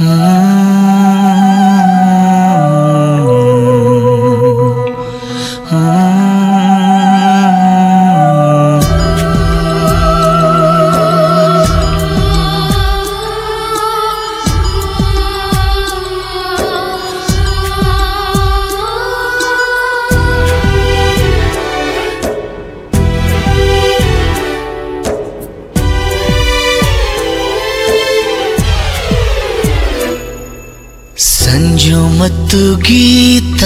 Ah. Sanju ಮತ್ತು ಗೀತ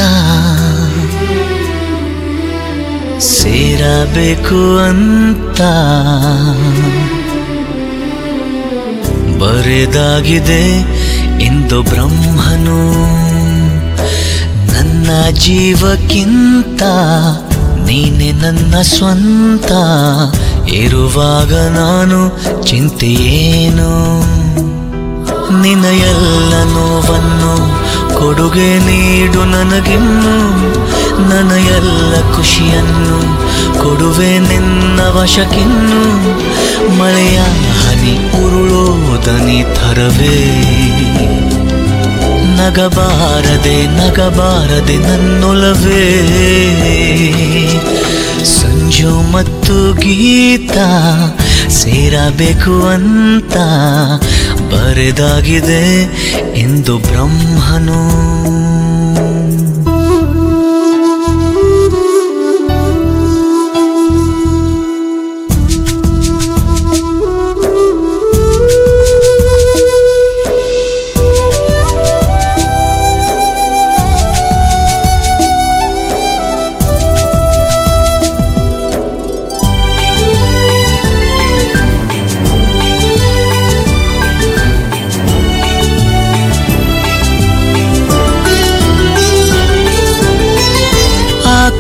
ಸೇರಬೇಕು ಅಂತ ಬರೆದಾಗಿದೆ ಇಂದು ಬ್ರಹ್ಮನು. ನನ್ನ ಜೀವಕ್ಕಿಂತ ನೀನೆ ನನ್ನ ಸ್ವಂತ. ಇರುವಾಗ ನಾನು ಚಿಂತೆಯೇನು? ನಿನ್ನ ಎಲ್ಲ ನೋವನ್ನು ಕೊಡುಗೆ ನೀಡು ನನಗಿನ್ನು ನನ್ನ ಎಲ್ಲ ಖುಷಿಯನ್ನು ಕೊಡುವೆ ನಿನ್ನ ವಶಕ್ಕಿನ್ನು. ಮಳೆಯ ಹನಿ ಉರುಳೋದನಿ ಥರವೇ. ನಗಬಾರದೆ ನಗಬಾರದೆ ನನ್ನೊಲವೇ. ಸಂಜು ಮತ್ತು ಗೀತ ಸೇರಬೇಕು ಅಂತ ಬರೆದಾಗಿದೆ ಎಂದು ಬ್ರಹ್ಮನು.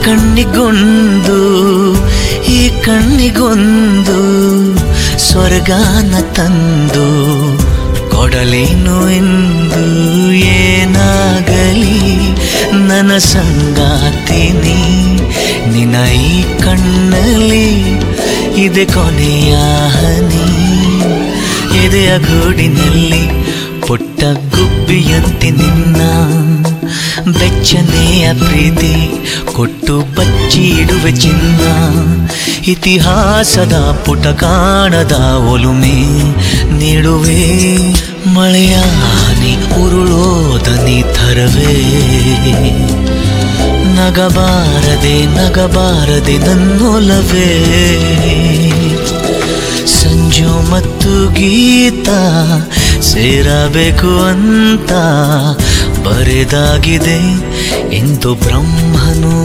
ಕಣ್ಣಿಗೊಂದು, ಈ ಕಣ್ಣಿಗೊಂದು ಸ್ವರ್ಗಾನ ತಂದು ಕೊಡಲೇನು ಎಂದು ಏನಾಗಲಿ? ನನ್ನ ಸಂಗಾತಿನಿ ನಿನ್ನ ಈ ಕಣ್ಣಲ್ಲಿ ಇದೆ ಕೊನೆಯ ಹನಿ ಎದೆಯ ಗೂಡಿನಲ್ಲಿ ಪುಟ್ಟ ಗುಬ್ಬಿಯಂತೆ ನಿನ್ನ ಬೆಚ್ಚನೆಯ ಪ್ರೀತಿ ಕೊಟ್ಟು ಬಚ್ಚಿಡುವೆ ಚಿನ್ನ. ಇತಿಹಾಸದ ಪುಟ ಕಾಣದ ಒಲುಮೆ ನೀಡುವೆ. ಮಳೆಯ ಹನಿ ಉರುಳೋದನಿ ಥರವೇ. ನಗಬಾರದೆ ನಗಬಾರದೆ ನನ್ನೊಲವೇ. ಸಂಜು ಮತ್ತು ಗೀತ ಸೇರಬೇಕು ಅಂತ ಬರೆದಾಗಿದೆ ಎಂದು ಬ್ರಹ್ಮನು.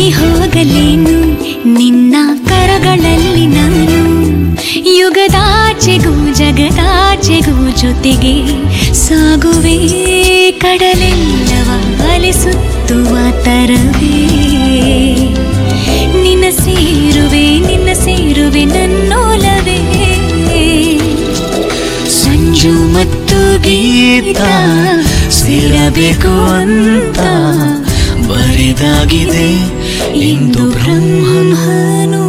ಕರಗಿ ಹೋಗಲೇನು? ನಿನ್ನ ಕರಗಳಲ್ಲಿ ನಾನು. ಯುಗದಾಚೆಗೂ ಜಗದಾಚೆಗೂ ಜೊತೆಗೆ ಸಾಗುವೆ. ಕಡಲೆಲ್ಲವ ಅಲಿಸುತ್ತುವ ತರವೇ. ನಿನ್ನ ಸೇರುವೆ ನಿನ್ನ ಸೇರುವೆ ನನ್ನೋಲವೇ. ಸಂಜು ಮತ್ತು ಗೀತ, ಸೇರಬೇಕು ಅಂತ. ಬರೆದಾಗಿದೆ ಇಂದು ಬ್ರಹ್ಮನು